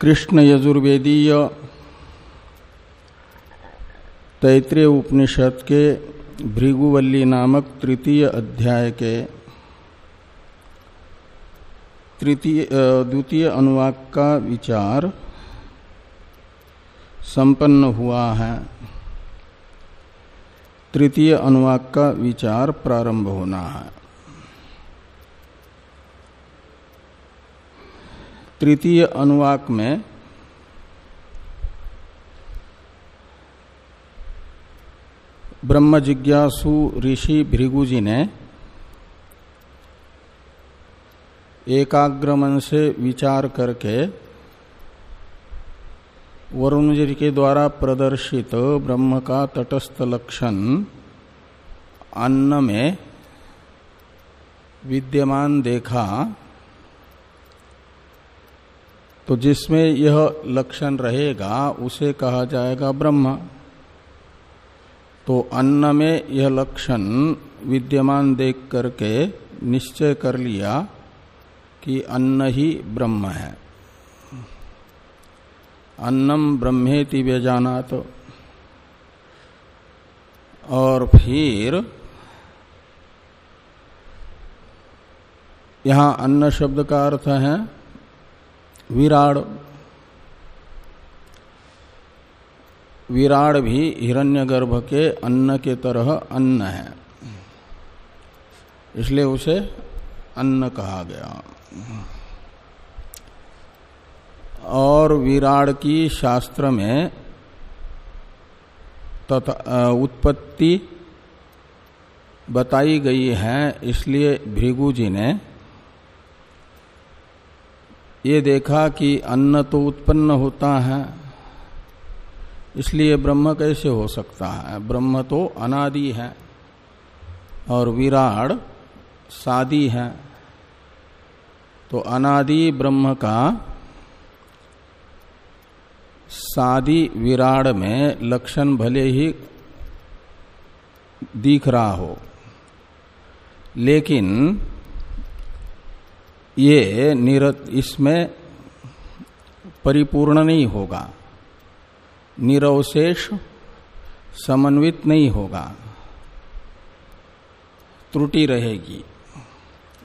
कृष्ण यजुर्वेदीय तैतृय उपनिषद के भृगुवल्ली नामक तृतीय अध्याय के तृतीय द्वितीय अनुवाक का विचार संपन्न हुआ है। तृतीय अनुवाक का विचार प्रारंभ होना है। तृतीय अनुवाक में ब्रह्म जिज्ञासु ऋषि भृगु ने एकाग्रमन से विचार करके वरुण जी के द्वारा प्रदर्शित ब्रह्म का तटस्थ लक्षण अन्न में विद्यमान देखा। तो जिसमें यह लक्षण रहेगा, उसे कहा जाएगा ब्रह्म। तो अन्न में यह लक्षण विद्यमान देख करके निश्चय कर लिया कि अन्न ही ब्रह्म है। अन्नम ब्रह्मेति व्यजानात। और फिर यहाँ अन्न शब्द का अर्थ है विराड़। विराड़ भी हिरण्यगर्भ के अन्न के तरह अन्न है। इसलिए उसे अन्न कहा गया। और विराड़ की शास्त्र में तथा उत्पत्ति बताई गई है, इसलिए भृगु जी ने ये देखा कि अन्न तो उत्पन्न होता है, इसलिए ब्रह्म कैसे हो सकता है? ब्रह्म तो अनादि है और विराड़ सादी है। तो अनादि ब्रह्म का सादी विराड़ में लक्षण भले ही दिख रहा हो, लेकिन ये निरत, इसमें परिपूर्ण नहीं होगा। निरवशेष समन्वित नहीं होगा। त्रुटि रहेगी।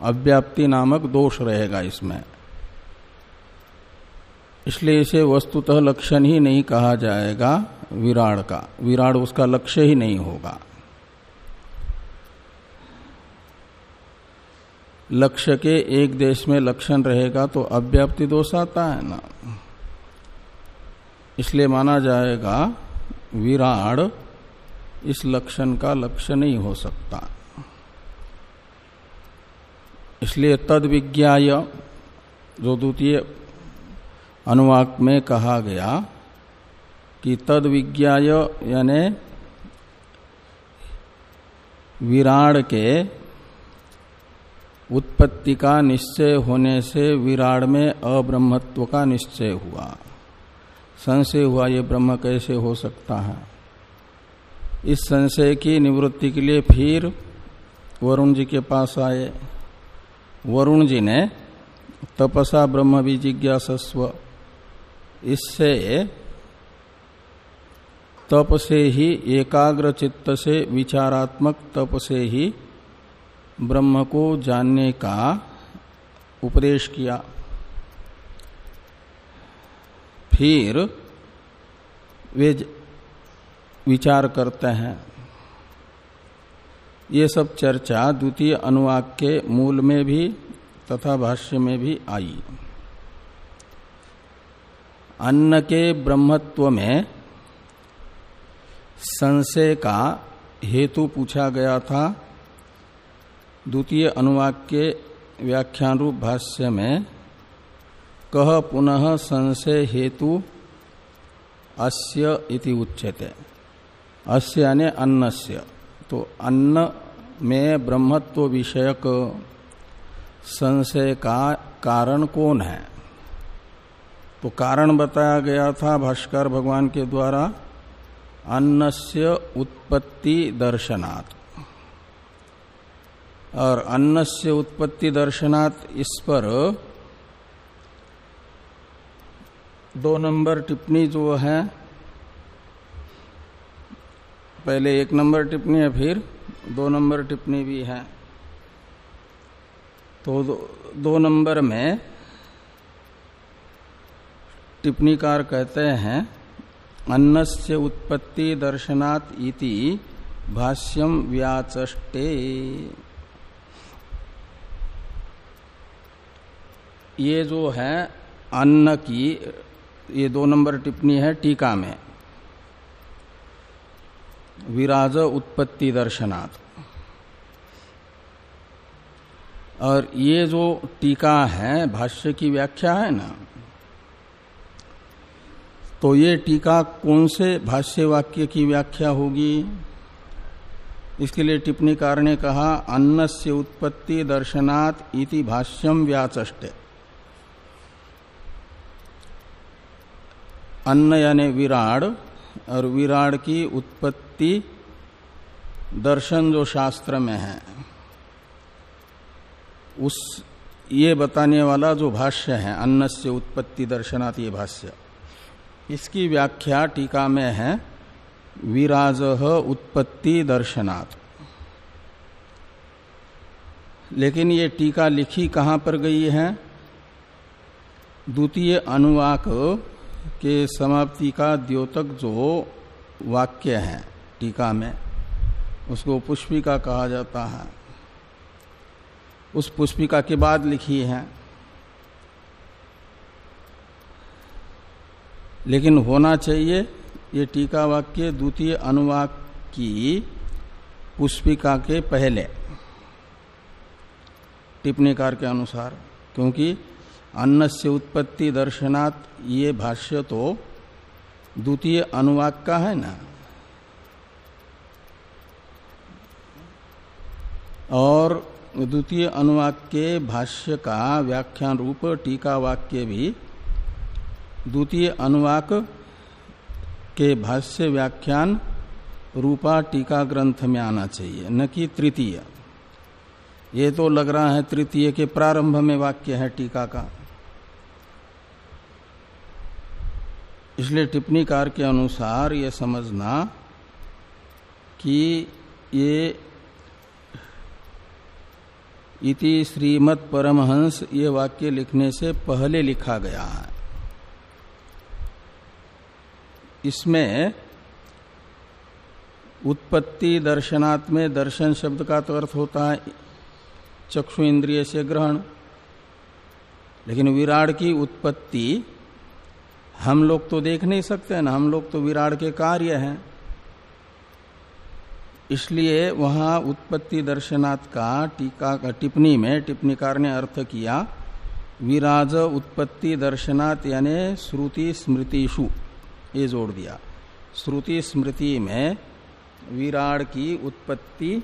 अव्याप्ति नामक दोष रहेगा इसमें। इसलिए इसे वस्तुतः लक्षण ही नहीं कहा जाएगा, विराड़ का। विराड़ उसका लक्ष्य ही नहीं होगा। लक्ष्य के एक देश में लक्षण रहेगा तो अव्याप्ति दोष आता है ना। इसलिए माना जाएगा, विराड़ इस लक्षण का लक्ष्य नहीं हो सकता। इसलिए तद विज्ञाय जो द्वितीय अनुवाक में कहा गया कि तद विज्ञाय यानी विराड़ के उत्पत्ति का निश्चय होने से विराड़ में अब्रह्मत्व का निश्चय हुआ। संशय हुआ ये ब्रह्म कैसे हो सकता है? इस संशय की निवृत्ति के लिए फिर वरुण जी के पास आए। वरुण जी ने तपसा ब्रह्म विजिज्ञासस्व इससे तप से ही एकाग्र चित्त से विचारात्मक तप से ही ब्रह्म को जानने का उपदेश किया। फिर वे विचार करते हैं। ये सब चर्चा द्वितीय अनुवाक के मूल में भी तथा भाष्य में भी आई। अन्न के ब्रह्मत्व में संशय का हेतु पूछा गया था। द्वितीय अनुवाक के व्याख्यान रूप भाष्य में कह पुनः संशय हेतु अस्य इति उच्यते। अस्य यानी अन्नस्य। तो अन्न में ब्रह्मत्व विषयक संशय का कारण कौन है? तो कारण बताया गया था भाष्कर भगवान के द्वारा, अन्नस्य उत्पत्ति दर्शनात्। और अन्न से उत्पत्ति दर्शनात् इस पर दो नंबर टिप्पणी जो है पहले एक नंबर टिप्पणी है फिर दो नंबर टिप्पणी भी है। तो दो, दो नंबर में टिप्पणीकार कहते हैं अन्न से उत्पत्ति दर्शनात् इति भाष्यम व्याचष्टे। ये जो है, अन्न की, ये दो नंबर टिप्पणी है टीका में। विराज उत्पत्ति दर्शनात्। और ये जो टीका है, भाष्य की व्याख्या है ना तो ये टीका कौन से भाष्य वाक्य की व्याख्या होगी? इसके लिए टिप्पणीकार ने कहा अन्न से उत्पत्ति दर्शनात् इति भाष्यम व्याचष्टे। अन्न यानी विराड, और विराड की उत्पत्ति दर्शन जो शास्त्र में है। उस, ये बताने वाला जो भाष्य है अन्न से उत्पत्ति दर्शनात् ये भाष्य। इसकी व्याख्या टीका में है, विराज उत्पत्ति दर्शनात्। लेकिन ये टीका लिखी कहाँ पर गई है? द्वितीय अनुवाक के समाप्ति का द्योतक जो वाक्य है, टीका में, उसको पुष्पिका कहा जाता है। उस पुष्पिका के बाद लिखी है, लेकिन होना चाहिए ये टीका वाक्य द्वितीय अनुवाक की पुष्पिका के पहले। टिप्पणीकार के अनुसार, क्योंकि अन्न से उत्पत्ति दर्शनात् ये भाष्य तो द्वितीय अनुवाक का है ना? और द्वितीय अनुवाक के भाष्य का व्याख्यान रूप टीका वाक्य भी द्वितीय अनुवाक के भाष्य व्याख्यान रूपा टीका ग्रंथ में आना चाहिए, न कि तृतीय। ये तो लग रहा है तृतीय के प्रारंभ में वाक्य है टीका का। इसलिए टिप्पणीकार के अनुसार ये समझना कि ये इति श्रीमद परमहंस ये वाक्य लिखने से पहले लिखा गया है। इसमें उत्पत्ति दर्शनात् में दर्शन शब्द का तो अर्थ होता है चक्षु इंद्रिय से ग्रहण, लेकिन विराट की उत्पत्ति हम लोग तो देख नहीं सकते ना, हम लोग तो विराट के कार्य हैं। इसलिए वहाँ उत्पत्ति दर्शनात् का टीका टिप्पणी में टिप्पणीकार ने अर्थ किया, विराज उत्पत्ति दर्शनात् यानी श्रुति स्मृतिषु, ये जोड़ दिया। श्रुति स्मृति में विराड की उत्पत्ति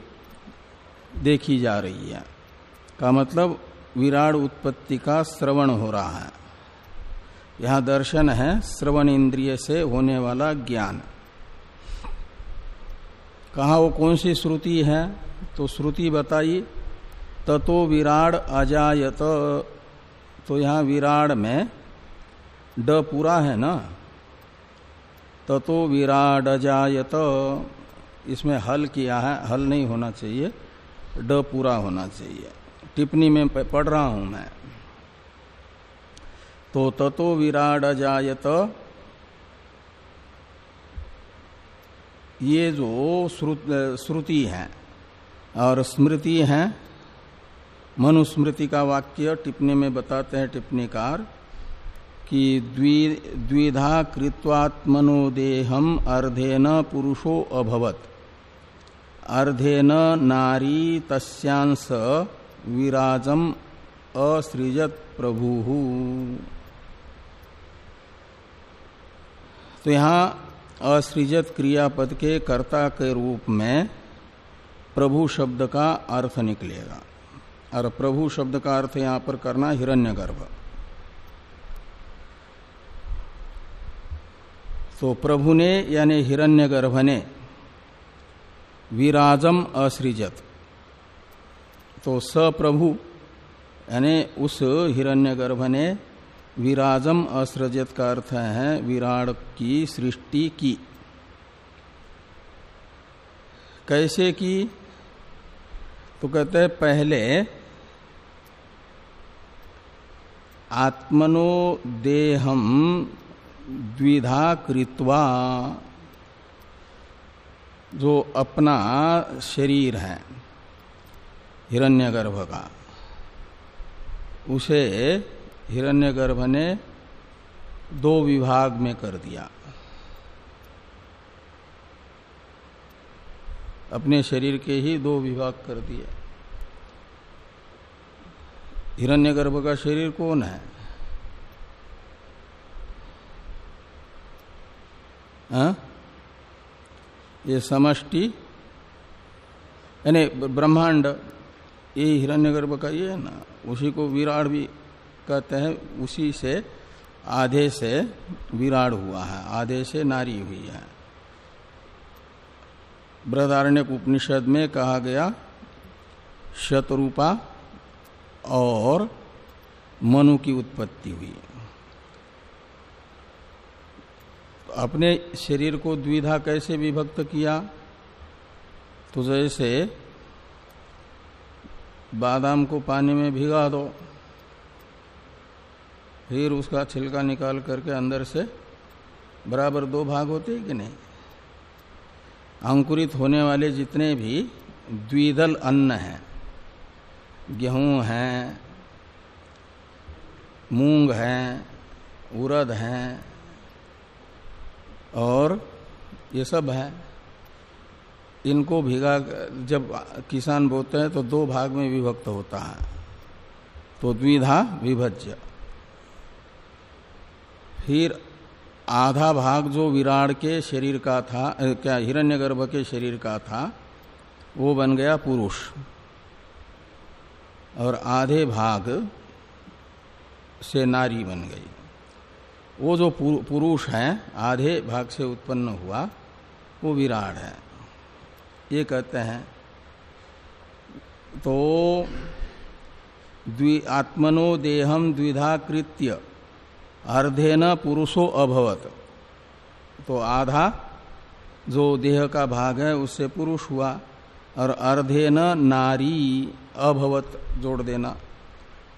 देखी जा रही है। का मतलब विराड उत्पत्ति का श्रवण हो रहा है। यहाँ दर्शन है श्रवण इंद्रिय से होने वाला ज्ञान। कहा वो कौन सी श्रुति है? तो श्रुति बताई, ततो विराड अजायत। तो यहाँ विराड में ड पूरा है ना? ततो विराड अजायत। इसमें हल किया है, हल नहीं होना चाहिए, ड पूरा होना चाहिए। टिप्पणी में पढ़ रहा हूँ मैं। तो ततो विराड अजायत ये जो श्रुति है और स्मृति है, मनुस्मृति का वाक्य टिप्पणी में बताते हैं टिप्पणीकार कि द्विधा कृत्वात्मनो देहम अर्धेन पुरुषो अभवत। अर्धेन नारी तस्यांस विराजम असृजत प्रभु। तो यहाँ असृजत क्रियापद के कर्ता के रूप में प्रभु शब्द का अर्थ निकलेगा। और प्रभु शब्द का अर्थ यहाँ पर करना हिरण्यगर्भ। तो प्रभु ने यानी हिरण्यगर्भ ने विराजम असृजत। तो स प्रभु यानी उस हिरण्यगर्भ ने विराजम असृजत का अर्थ है विराट की सृष्टि की। कैसे की? तो कहते हैं पहले आत्मनो देहम द्विधा कृत्वा जो अपना शरीर है, हिरण्यगर्भ का, उसे हिरण्यगर्भ ने दो विभाग में कर दिया। अपने शरीर के ही दो विभाग कर दिए। हिरण्यगर्भ का शरीर कौन है? हा? ये समष्टि, यानी ब्रह्मांड, ये हिरण्यगर्भ का ये है ना, उसी को विराट भी कहते हैं, उसी से आधे से विराट हुआ है, आधे से नारी हुई है। बृहदारण्य उपनिषद में कहा गया, शतरूपा और मनु की उत्पत्ति हुई। अपने शरीर को द्विधा कैसे विभक्त किया? तो जैसे बादाम को पानी में भिगा दो। फिर उसका छिलका निकाल करके अंदर से बराबर दो भाग होते हैं कि नहीं? अंकुरित होने वाले जितने भी द्विदल अन्न हैं, गेहूँ हैं, मूंग है, उरद है, और ये सब है, इनको भिगा जब किसान बोते हैं तो दो भाग में विभक्त होता है तो द्विधा विभज्य। फिर आधा भाग जो विराट के शरीर का था क्या, हिरण्यगर्भ के शरीर का था, वो बन गया पुरुष। और आधे भाग से नारी बन गई। वो जो पुरुष है, आधे भाग से उत्पन्न हुआ, वो विराट है। ये कहते हैं तो द्वि, आत्मनो देहम द्विधा कृत्य। अर्धेन पुरुषो अभवत। तो आधा जो देह का भाग है, उससे पुरुष हुआ। और अर्धेन नारी अभवत, जोड़ देना।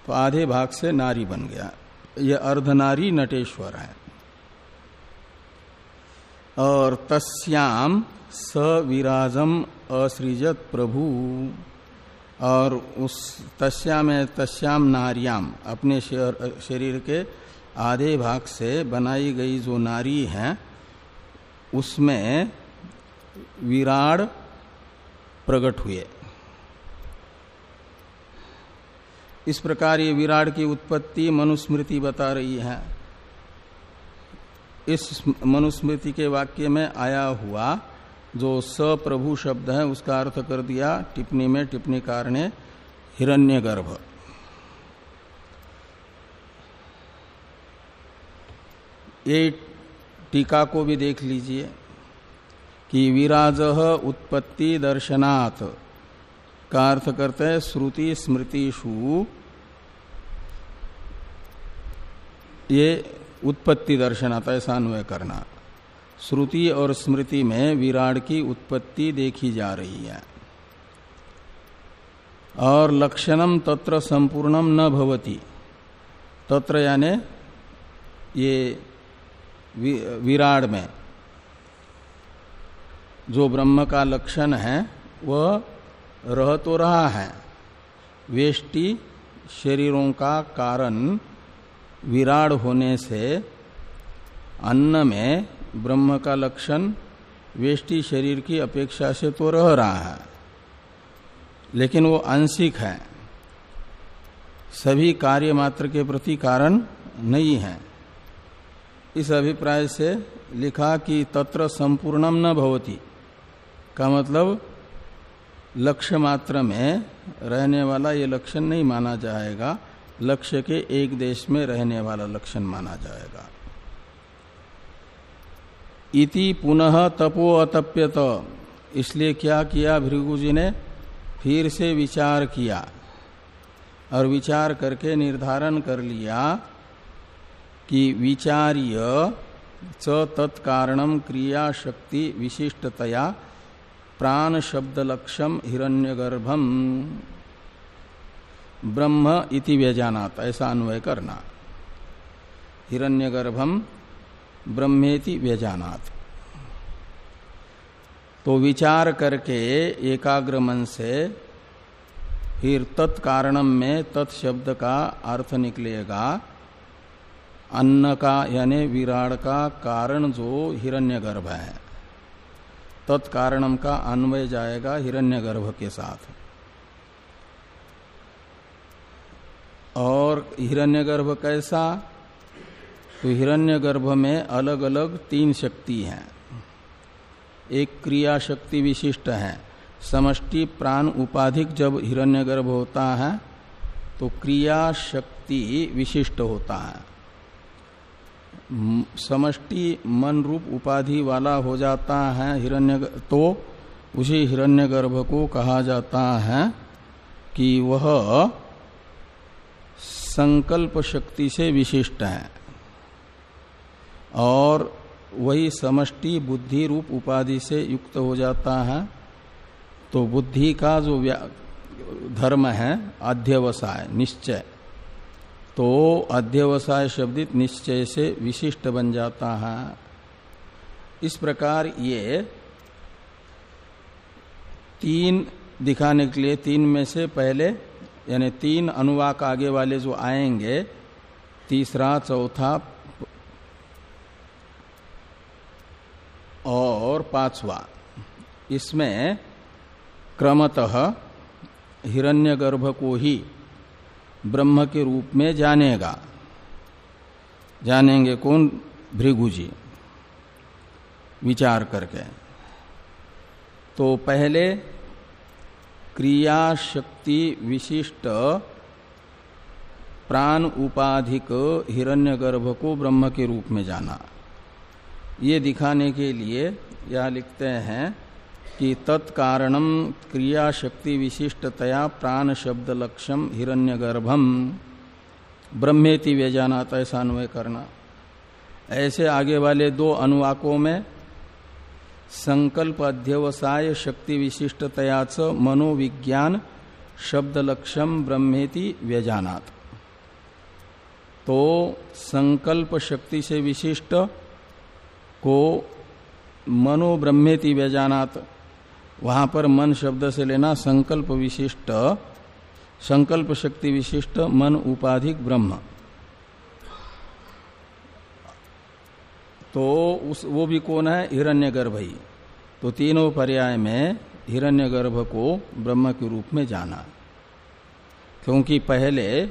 तो आधे भाग से नारी बन गया। यह अर्धनारी नटेश्वर है। और तस्याम स विराजम असृजत प्रभु। और उस तस्याम तस्याम नारियाम अपने शरीर के आधे भाग से बनाई गई जो नारी है, उसमें विराड प्रकट हुए। इस प्रकार ये विराट की उत्पत्ति मनुस्मृति बता रही है। इस मनुस्मृति के वाक्य में आया हुआ जो सप्रभु शब्द है, उसका अर्थ कर दिया टिप्पणी में, टिप्पणीकार ने हिरण्यगर्भ। ये टीका को भी देख लीजिए कि विराज उत्पत्ति दर्शनाथ का अर्थ करते हैं श्रुति स्मृतिषु। ये उत्पत्ति दर्शन आता ऐसा अन्वय करना। श्रुति और स्मृति में विराट की उत्पत्ति देखी जा रही है। और लक्षणम तत्र संपूर्णम न भवती। तत्र याने ये विराट में। जो ब्रह्म का लक्षण है वह रह तो रहा है। वेष्टि शरीरों का कारण विराड होने से अन्न में ब्रह्म का लक्षण वेष्टि शरीर की अपेक्षा से तो रह रहा है। लेकिन वो आंशिक है। सभी कार्य मात्र के प्रति कारण नहीं है। इस अभिप्राय से लिखा कि तत्र संपूर्णम न भवती। का मतलब लक्ष्य मात्र में रहने वाला ये लक्षण नहीं माना जाएगा। लक्ष्य के एक देश में रहने वाला लक्षण माना जाएगा। इति पुनः तपो अतप्यत। इसलिए क्या किया भृगु जी ने? फिर से विचार किया और विचार करके निर्धारण कर लिया कि विचार्य च तत्कारणम क्रिया शक्ति विशिष्टतया प्राण शब्द लक्ष्यम हिरण्यगर्भम ब्रह्म इति व्यजानात, ऐसा अन्वय करना। हिरण्यगर्भम ब्रह्मेति व्यजानात। तो विचार करके एकाग्र मन से फिर तत्कारणम में तत्शब्द का अर्थ निकलेगा। अन्न का यानी विराड का कारण जो हिरण्यगर्भ है। तत्कारणम का अन्वय जाएगा हिरण्यगर्भ के साथ। और हिरण्यगर्भ कैसा? तो हिरण्यगर्भ में अलग अलग तीन शक्ति हैं। एक क्रिया शक्ति विशिष्ट है। समष्टि प्राण उपाधिक जब हिरण्यगर्भ होता है तो क्रिया शक्ति विशिष्ट होता है। समष्टि मन रूप उपाधि वाला हो जाता है हिरण्य तो उसी हिरण्यगर्भ को कहा जाता है कि वह संकल्प शक्ति से विशिष्ट है। और वही समष्टि बुद्धि रूप उपाधि से युक्त हो जाता है। तो बुद्धि का जो धर्म है अध्यवसाय निश्चय तो अध्यवसाय शब्दित निश्चय से विशिष्ट बन जाता है। इस प्रकार ये तीन दिखाने के लिए, तीन में से पहले, यानी तीन अनुवाक आगे वाले जो आएँगे, तीसरा, चौथा और पांचवा, इसमें क्रमतः हिरण्यगर्भ को ही ब्रह्म के रूप में जानेगा। जानेंगे कौन? भृगु जी विचार करके। तो पहले क्रिया शक्ति विशिष्ट प्राण उपाधिक हिरण्यगर्भ को ब्रह्म के रूप में जाना। ये दिखाने के लिए यह लिखते हैं कि तत्कारणम क्रिया शक्ति विशिष्टतया प्राण शब्द लक्ष्यम हिरण्यगर्भम ब्रह्मेति व्यजाना ऐसा अन्वय करना। ऐसे आगे वाले दो अनुवाकों में संकल्प अध्यवसाय शक्ति विशिष्टतया मनोविज्ञान शब्द लक्ष्यम ब्रह्मेति व्यजानात। तो संकल्प शक्ति से विशिष्ट को मनो ब्रह्मेति व्यजानात वहाँ पर मन शब्द से लेना संकल्प विशिष्ट, संकल्प शक्ति विशिष्ट, मन उपाधिक ब्रह्म। तो उस, वो भी कौन है? हिरण्यगर्भ ही। तो तीनों पर्याय में हिरण्यगर्भ को ब्रह्म के रूप में जाना। क्योंकि पहले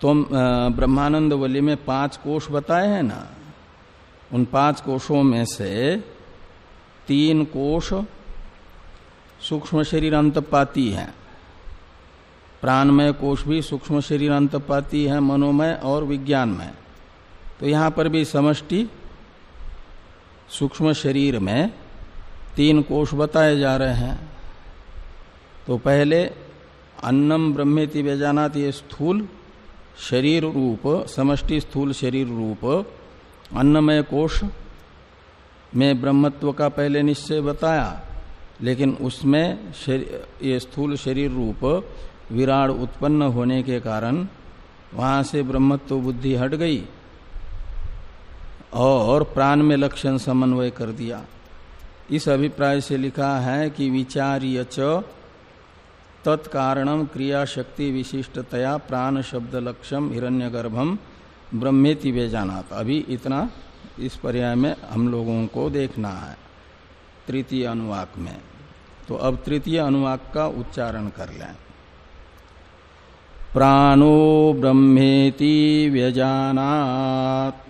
तो ब्रह्मानंद वली में पाँच कोष बताए हैं ना? उन पाँच कोषों में से तीन कोष सूक्ष्म शरीर अंतपाती है। प्राणमय कोष भी सूक्ष्म शरीर अंतपाती है, मनोमय और विज्ञानमय। तो यहाँ पर भी समष्टि सूक्ष्म शरीर में तीन कोष बताए जा रहे हैं। तो पहले अन्नम ब्रह्मेति व्यजानात ये स्थूल शरीर रूप, समष्टि स्थूल शरीर रूप, अन्नमय कोष में ब्रह्मत्व का पहले निश्चय बताया। लेकिन उसमें ये स्थूल शरीर रूप विराट उत्पन्न होने के कारण वहाँ से ब्रह्मत्व बुद्धि हट गई और प्राण में लक्षण समन्वय कर दिया। इस अभिप्राय से लिखा है कि विचार्य च क्रिया शक्ति विशिष्टतया प्राण शब्द लक्ष्यम हिरण्यगर्भम ब्रह्मेति वे जाना अभी इतना इस पर्याय में हम लोगों को देखना है। तृतीय अनुवाक में। तो अब तृतीय अनुवाक का उच्चारण कर लें। प्राणो ब्रह्मेति व्यजानात्।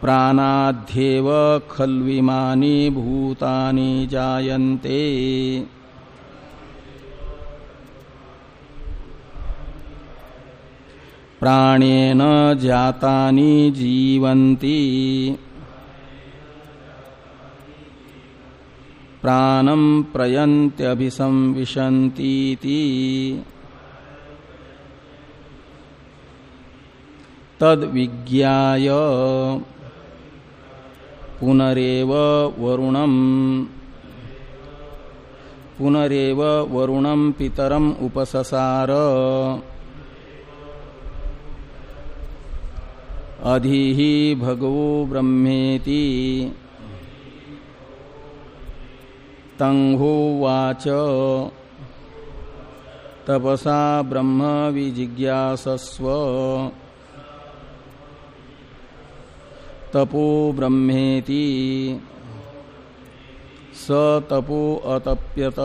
प्राणाध्येव खल्विमानी भूतानि जायन्ते। प्राणेन जातानि जीवन्ति। प्राणम प्रयंत्यभिसंविशंती तद विज्ञाय पुनरेव वरुणम। पुनरेव वरुणम पितरम उपससार। अधि भगवो ब्रह्मेति। तंहोवाच तपसा ब्रह्म विजिज्ञासस्व। तपो ब्रह्मेति। स तपो अतप्यत।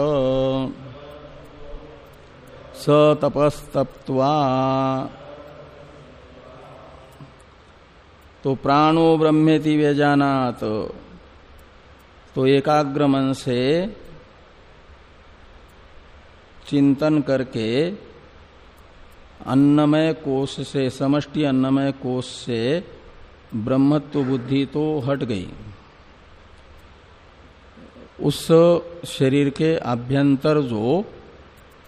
स तपस्तप्वा तो प्राणो ब्रह्मेति व्यजानात। तो एकाग्र मन से चिंतन करके अन्नमय कोष से, समष्टि अन्नमय कोष से ब्रह्मत्व बुद्धि तो हट गई। उस शरीर के आभ्यंतर जो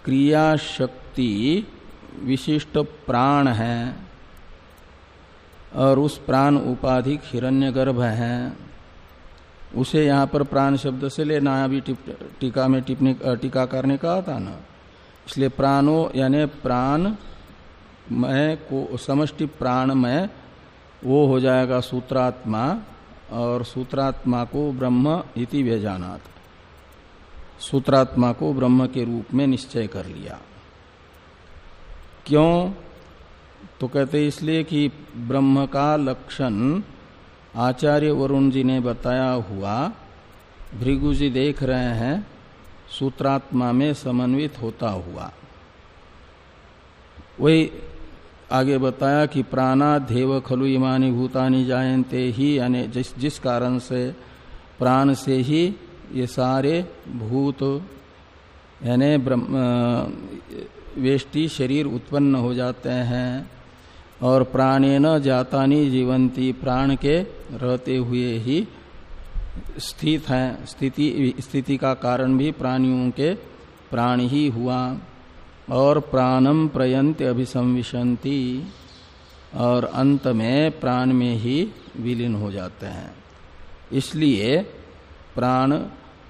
क्रिया शक्ति विशिष्ट प्राण है और उस प्राण उपाधि हिरण्यगर्भ है। उसे यहाँ पर प्राण शब्द से लेना अभी टीका में टिप्पणी टीकाकार ने कहा था ना। इसलिए प्राणो, यानी प्राण, में, को, समष्टि प्राण में, वो हो जाएगा सूत्रात्मा, और सूत्रात्मा को ब्रह्म इति व्यजानात। सूत्रात्मा को ब्रह्म के रूप में निश्चय कर लिया। क्यों? तो कहते इसलिए कि ब्रह्म का लक्षण आचार्य वरुण जी ने बताया हुआ, भृगु जी देख रहे हैं, सूत्रात्मा में समन्वित होता हुआ। वही आगे बताया कि प्राणा देव खलु इमानी भूतानी जायन्ते ही, यानी जिस जिस कारण से, प्राण से ही ये सारे भूत, यानी वेष्टि शरीर उत्पन्न हो जाते हैं और प्राणे न जातानी जीवंती, प्राण के रहते हुए ही स्थित है। स्थिति स्थिति का कारण भी प्राणियों के प्राण ही हुआ। और प्राणम प्रयंत अभिसंविशंति और अंत में प्राण में ही विलीन हो जाते हैं। इसलिए प्राण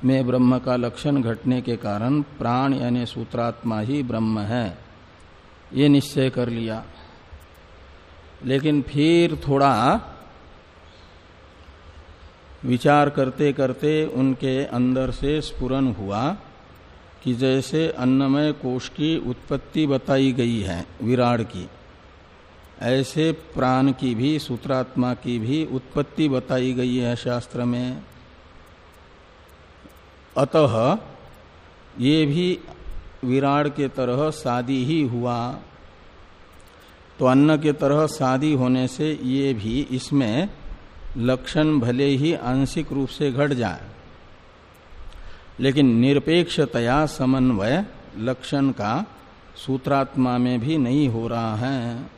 में ब्रह्म का लक्षण घटने के कारण प्राण यानी सूत्रात्मा ही ब्रह्म है। ये निश्चय कर लिया। लेकिन फिर थोड़ा विचार करते करते उनके अंदर से स्पुरन हुआ कि जैसे अन्नमय कोष की उत्पत्ति बताई गई है विराड की, ऐसे प्राण की भी, सूत्रात्मा की भी उत्पत्ति बताई गई है शास्त्र में। अतः ये भी विराड के तरह शादी ही हुआ। तो अन्न के तरह शादी होने से ये भी इसमें लक्षण भले ही आंशिक रूप से घट जाए। लेकिन निरपेक्षतया समन्वय लक्षण का सूत्रात्मा में भी नहीं हो रहा है।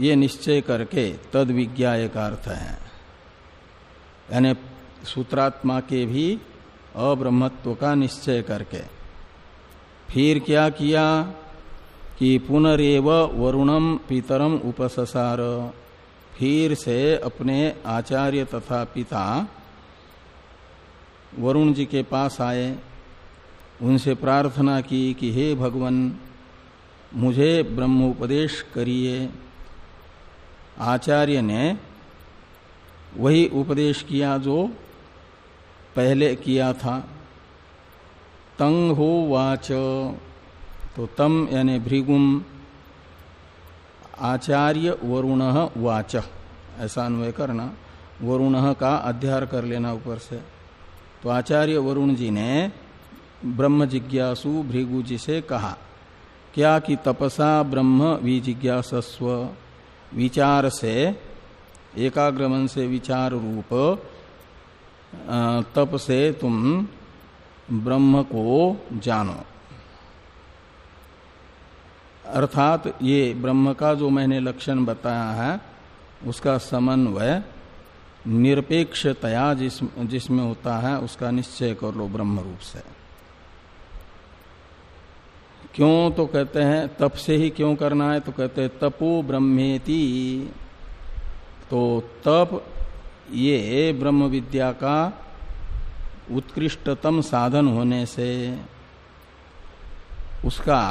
ये निश्चय करके तद विज्ञाय का अर्थ है। यानी सूत्रात्मा के भी अब्रह्मत्व का निश्चय करके। फिर क्या किया? कि पुनरेव वरुणम पितरम उपससार। फिर से अपने आचार्य तथा पिता वरुण जी के पास आए। उनसे प्रार्थना की कि हे भगवान, मुझे ब्रह्मोपदेश करिए। आचार्य ने वही उपदेश किया जो पहले किया था। तंग हो वाच। तो तम यानी भृगुम आचार्य वरुण वाच। ऐसा अन्वय करना। वरुण का अध्यार कर लेना ऊपर से। तो आचार्य वरुण जी ने ब्रह्म जिज्ञासु भृगु जी से कहा, क्या कि तपसा ब्रह्म विजिज्ञासस्व? विचार से, एकाग्रमन से विचार रूप तप से तुम ब्रह्म को जानो। अर्थात ये ब्रह्म का जो मैंने लक्षण बताया है, उसका समन्वय निरपेक्षतया जिस, जिसमें होता है, उसका निश्चय कर लो ब्रह्म रूप से। क्यों तो कहते हैं, तप से ही क्यों करना है? तो कहते हैं, तपो ब्रह्मेति। तो तप, ये ब्रह्म विद्या का उत्कृष्टतम साधन होने से उसका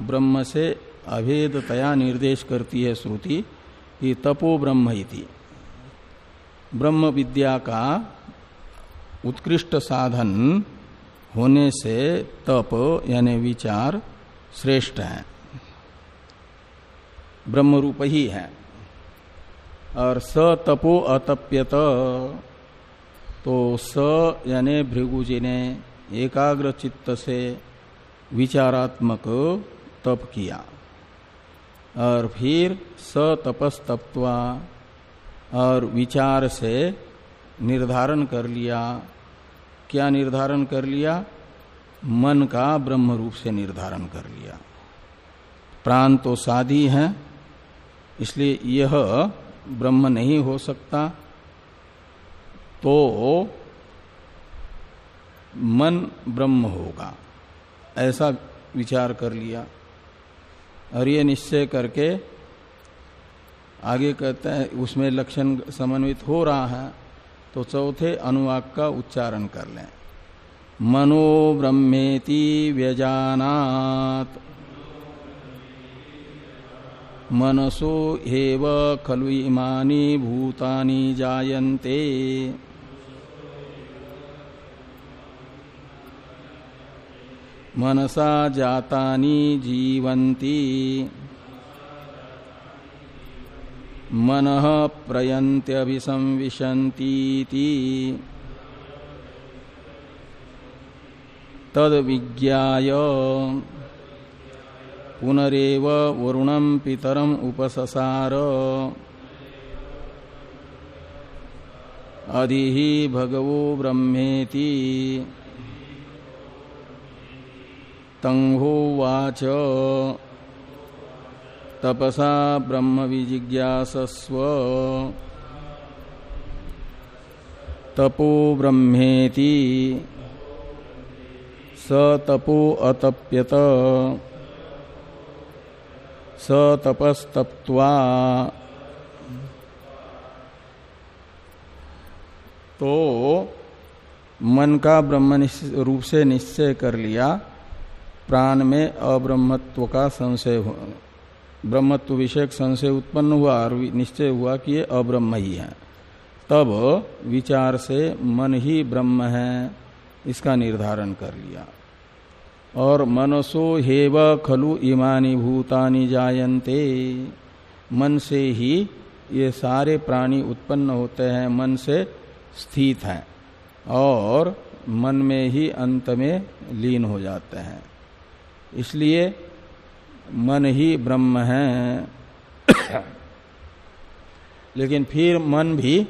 ब्रह्म से अभेदतया निर्देश करती है श्रुति कि तपो ब्रह्म इति। ब्रह्म विद्या का उत्कृष्ट साधन होने से तप यानी विचार श्रेष्ठ है। ब्रह्म रूप ही है। और स तपो अतप्यत। तो स यानी भृगुजी ने एकाग्र चित्त से विचारात्मक तप किया। और फिर स तपस्तप्वा और विचार से निर्धारण कर लिया। क्या निर्धारण कर लिया? मन का ब्रह्म रूप से निर्धारण कर लिया। प्राण तो साधी है, इसलिए यह ब्रह्म नहीं हो सकता। तो मन ब्रह्म होगा। ऐसा विचार कर लिया। और ये निश्चय करके आगे कहते हैं, उसमें लक्षण समन्वित हो रहा है तो चौथे अनुवाक का उच्चारण कर लें। मनो ब्रह्मेति व्यजानात। मनसो हेव खलु इमानी भूतानि जायन्ते। मनसा जातानि जीवन्ति। मन प्रयंत्यभिसंविशंती तद विज्ञाय पुनरेव वरुणम पितरम उपससार। अधि भगवो ब्रह्मेति। तंहोवाच तपसा ब्रह्म विजिज्ञासस्व। तपो ब्रह्मेति। स तपो अतप्यत। स तपस्तप्वा तो मन का ब्रह्म रूप से निश्चय कर लिया। प्राण में अब्रह्मत्व का संशय ब्रह्मत्व विषयक संशय उत्पन्न हुआ और निश्चय हुआ कि ये अब्रह्म ही है। तब विचार से मन ही ब्रह्म है, इसका निर्धारण कर लिया। और मनसो हेव खलु इमानी भूतानि जायन्ते। मन से ही ये सारे प्राणी उत्पन्न होते हैं, मन से स्थित हैं और मन में ही अंत में लीन हो जाते हैं। इसलिए मन ही ब्रह्म है। लेकिन फिर मन भी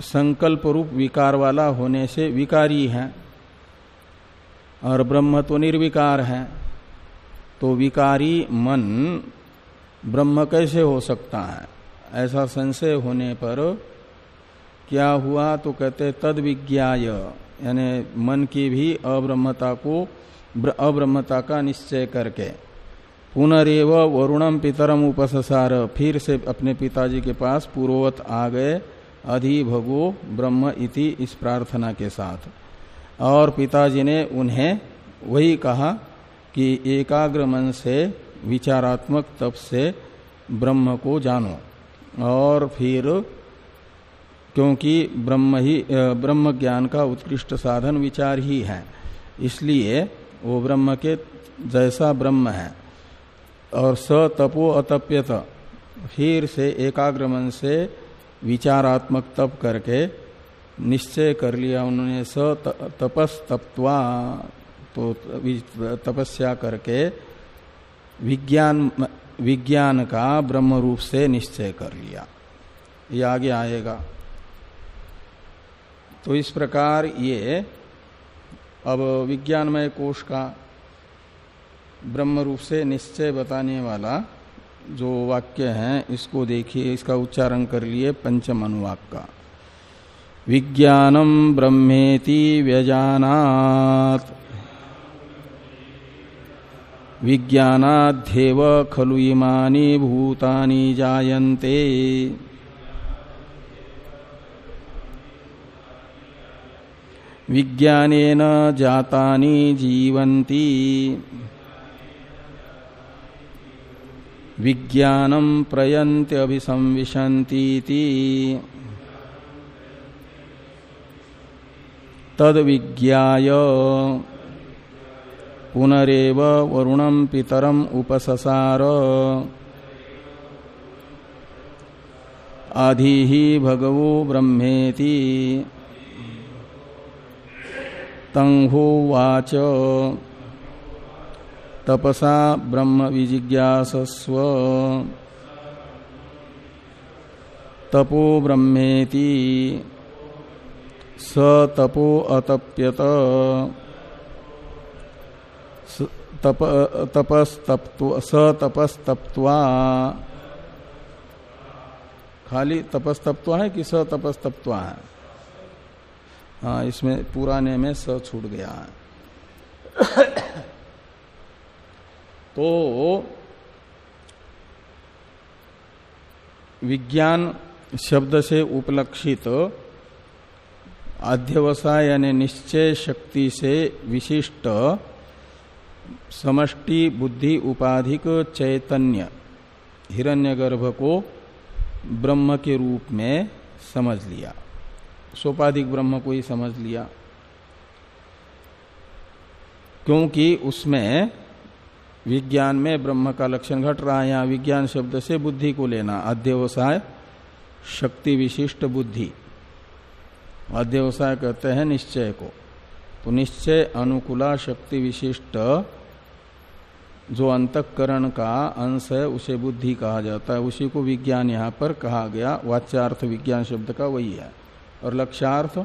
संकल्प रूप विकार वाला होने से विकारी है और ब्रह्म तो निर्विकार है। तो विकारी मन ब्रह्म कैसे हो सकता है? ऐसा संशय होने पर क्या हुआ तो कहते तद विज्ञाय यानी मन की भी अब्रह्मता को अब्रह्मता का निश्चय करके। पुनरेव वरुणम पितरम उपससार। फिर से अपने पिताजी के पास पूर्ववत आ गए। अधि भगो ब्रह्म इति इस प्रार्थना के साथ। और पिताजी ने उन्हें वही कहा कि एकाग्र मन से, विचारात्मक तप से ब्रह्म को जानो। और फिर क्योंकि ब्रह्म ही ब्रह्म ज्ञान का उत्कृष्ट साधन विचार ही है। इसलिए वो ब्रह्म के जैसा ब्रह्म है। और स तपो अतप्यत। फिर से एकाग्र मन से विचारात्मक तप करके निश्चय कर लिया उन्होंने स तपस तप्वा तो तपस्या करके विज्ञान विज्ञान का ब्रह्म रूप से निश्चय कर लिया। ये आगे आएगा। तो इस प्रकार ये अब विज्ञानमय कोश का ब्रह्म रूप से निश्चय बताने वाला जो वाक्य है, इसको देखिए, इसका उच्चारण कर लिए पंचम अनुवाक का विज्ञानम ब्रह्मेति व्यजानात। विज्ञानाध्येव खलु इमानी भूतानि जायन्ते। विज्ञानेन जातानि जीवन्ति। विज्ञानम प्रयन्त्यभिसंविशन्तीति तद विज्ञाय पुनरेव वरुणम पितरम उपससार। आधि ही भगवो ब्रह्मेति। तंहोवाच तपसा ब्रह्म विजिज्ञासस्व तपो ब्रह्मेति। स तपो अतप्यत। तप स तपस्तप्त्वा। खाली तपस्तप्त्वा है कि स तपस्तप्त्वा है? हाँ इसमें पुराने में स छूट गया है। तो विज्ञान शब्द से उपलक्षित अध्यवसाय यानी निश्चय शक्ति से विशिष्ट समष्टि बुद्धि उपाधिक चैतन्य, हिरण्यगर्भ को ब्रह्म के रूप में समझ लिया। सोपाधिक ब्रह्म को ही समझ लिया। क्योंकि उसमें विज्ञान में ब्रह्म का लक्षण घट रहा है, यहाँ विज्ञान शब्द से बुद्धि को लेना अध्यवसाय शक्ति विशिष्ट बुद्धि। अध्यवसाय कहते हैं निश्चय को। तो निश्चय अनुकूला शक्ति विशिष्ट जो अंतकरण का अंश है, उसे बुद्धि कहा जाता है। उसी को विज्ञान यहाँ पर कहा गया, वाच्यार्थ विज्ञान शब्द का वही है। और लक्ष्यार्थ,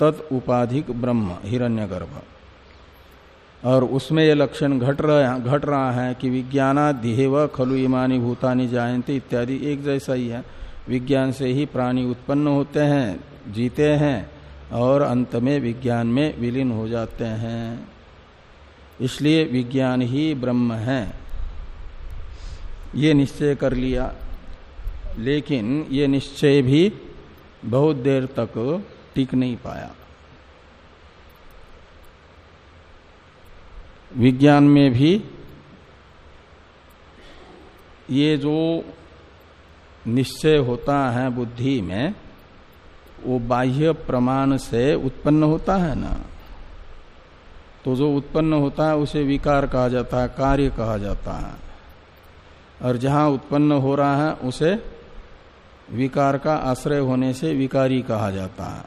तत् उपाधिक ब्रह्म, हिरण्यगर्भ। और उसमें ये लक्षण घट रहा घट रहा है कि विज्ञानाध्यव खलु इमानी भूतानी जायंती इत्यादि एक जैसा ही है। विज्ञान से ही प्राणी उत्पन्न होते हैं, जीते हैं, और अंत में विज्ञान में विलीन हो जाते हैं। इसलिए विज्ञान ही ब्रह्म है। ये निश्चय कर लिया, लेकिन ये निश्चय भी बहुत देर तक टिक नहीं पाया। विज्ञान में भी ये जो निश्चय होता है बुद्धि में, वो बाह्य प्रमाण से उत्पन्न होता है ना? तो जो उत्पन्न होता है, उसे विकार कहा जाता है, कार्य कहा जाता है। और जहाँ उत्पन्न हो रहा है, उसे विकार का आश्रय होने से विकारी कहा जाता है।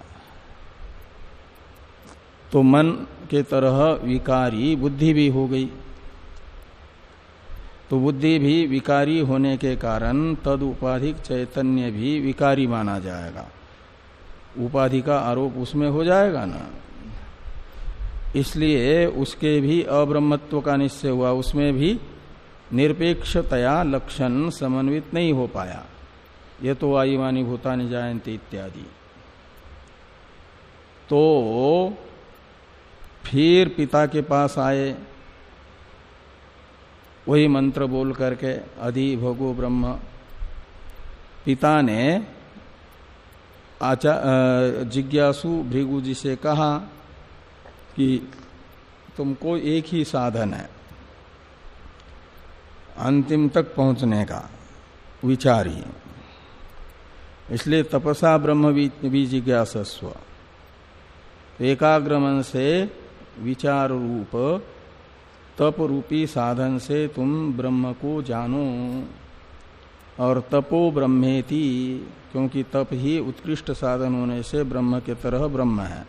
तो मन के तरह विकारी, बुद्धि भी हो गई। तो बुद्धि भी विकारी होने के कारण तद उपाधिक चैतन्य भी विकारी माना जाएगा। उपाधि का आरोप उसमें हो जाएगा ना। इसलिए उसके भी अब्रह्मत्व का निश्चय हुआ, उसमें भी निरपेक्षतया लक्षण समन्वित नहीं हो पाया। ये तो वायुवानी भूतानी जायंती इत्यादि। तो फिर पिता के पास आए, वही मंत्र बोल करके, अधि भगो ब्रह्म। पिता ने आचा जिज्ञासु भृगु जी से कहा कि तुमको एक ही साधन है, अंतिम तक पहुँचने का, विचार ही। इसलिए तपसा ब्रह्म भी जिज्ञासस्व एकाग्रमन से विचार रूप तप रूपी साधन से तुम ब्रह्म को जानो। और तपो ब्रह्मेति, क्योंकि तप ही उत्कृष्ट साधन होने से ब्रह्म के तरह ब्रह्म है।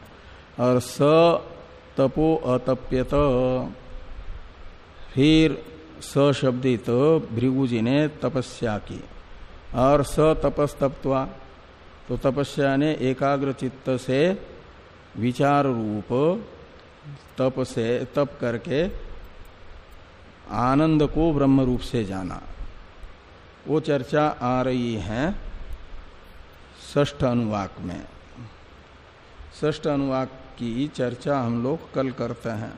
और स तपो अतप्यत। फिर स शब्दित भृगु जी ने तपस्या की। और स तपस्तप्वा तो तपस्या ने एकाग्र चित्त से विचार रूप तप से तप करके आनंद को ब्रह्म रूप से जाना। वो चर्चा आ रही है ष्ठ अनुवाक में। ष्ठ अनुवाक की चर्चा हम लोग कल करते हैं।